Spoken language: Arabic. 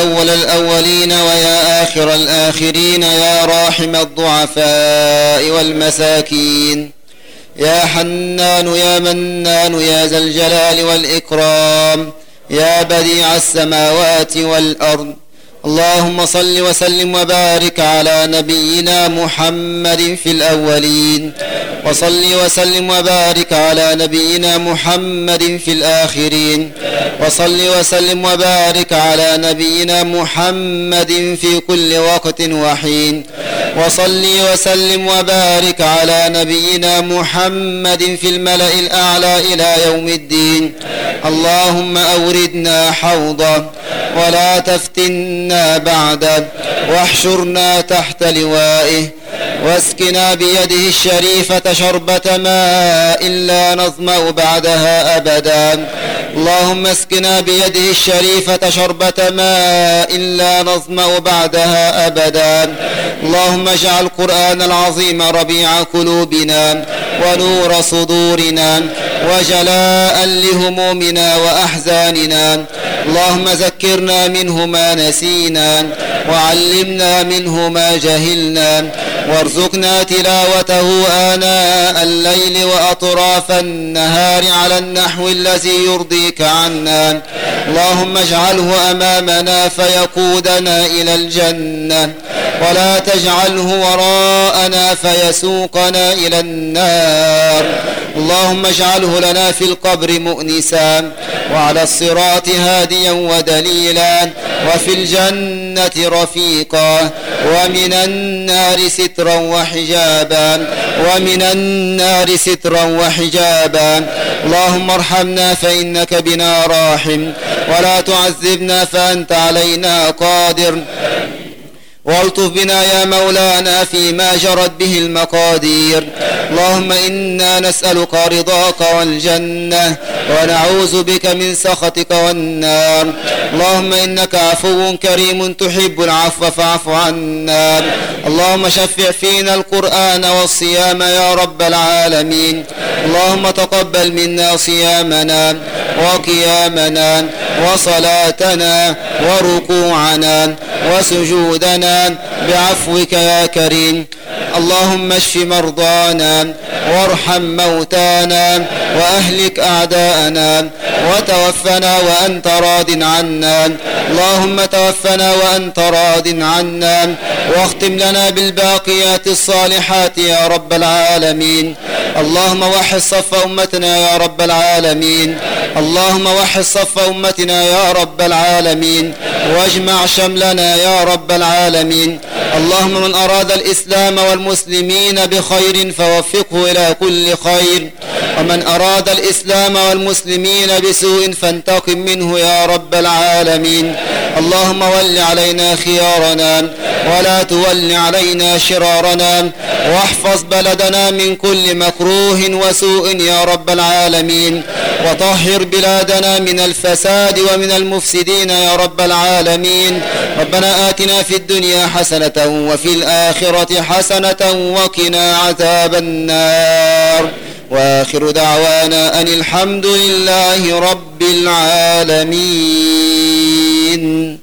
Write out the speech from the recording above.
أول الأولين ويا آخر الآخرين يا راحم الضعفاء والمساكين. يا حنان يا منان يا ذا الجلال والإكرام. يا بديع السماوات والأرض. اللهم صل وسلم وبارك على نبينا محمد في الأولين. وصل وسلم وبارك على نبينا محمد في الآخرين. وصل وسلم وبارك على نبينا محمد في كل وقت وحين. وصل وسلم وبارك على نبينا محمد في الملأ الأعلى إلى يوم الدين. اللهم أوردنا حوضه ولا تفتنا بعده واحشرنا تحت لوائه واسقنا بيده الشريفة شربة ماء لا نظمأ بعدها أبدا. اللهم اسقنا بيده الشريفة شربة ماء لا نظمأ بعدها أبدا. اللهم اجعل القرآن العظيم ربيع قلوبنا ونور صدورنا وجلاء لهمومنا وأحزاننا. اللهم ذكرنا منه ما نسينا وعلمنا منه ما جهلنا. وارزقنا تلاوته آناء الليل وأطراف النهار على النحو الذي يرضيك عنا. اللهم اجعله أمامنا فيقودنا إلى الجنة. ولا تجعله وراءنا فيسوقنا إلى النار. اللهم اجعله لنا في القبر مؤنسا. وعلى الصراط هاديا ودليلا. وفي الجنة رفيقا. ومن النار سترا وحجابا ومن النار سترا وحجابا. اللهم ارحمنا فإنك بنا راحم ولا تعذبنا فأنت علينا قادر. والطف بنا يا مولانا فيما جرت به المقادير اللهم إنا نسألك رضاك والجنة ونعوذ بك من سخطك والنار اللهم إنك عفو كريم تحب العفو فاعف عنا اللهم شفع فينا القرآن والصيام يا رب العالمين اللهم تقبل منا صيامنا وقيامنا وصلاتنا وركوعنا وسجودنا بعفوك يا كريم. اللهم اشف مرضانا وارحم موتانا وأهلك أعداءنا وتوفنا وأنت راض عنا. اللهم توفنا وأنت راض عنا. واختم لنا بالباقيات الصالحات يا رب العالمين. اللهم وحد صف أمتنا يا رب العالمين. اللهم وحد صف أمتنا يا رب العالمين واجمع شملنا يا رب العالمين. اللهم من أراد الإسلام والمسلمين بخير فوفقه إلى كل خير. ومن أراد الإسلام والمسلمين بسوء فانتقم منه يا رب العالمين. اللهم ول علينا خيارنا ولا تول علينا شرارنا واحفظ بلدنا من كل مكروه وسوء يا رب العالمين وطهر بلادنا من الفساد ومن المفسدين يا رب العالمين ربنا آتنا في الدنيا حسنة وفي الآخرة حسنة وقنا عذاب النار وآخر دعوانا أن الحمد لله رب العالمين 嗯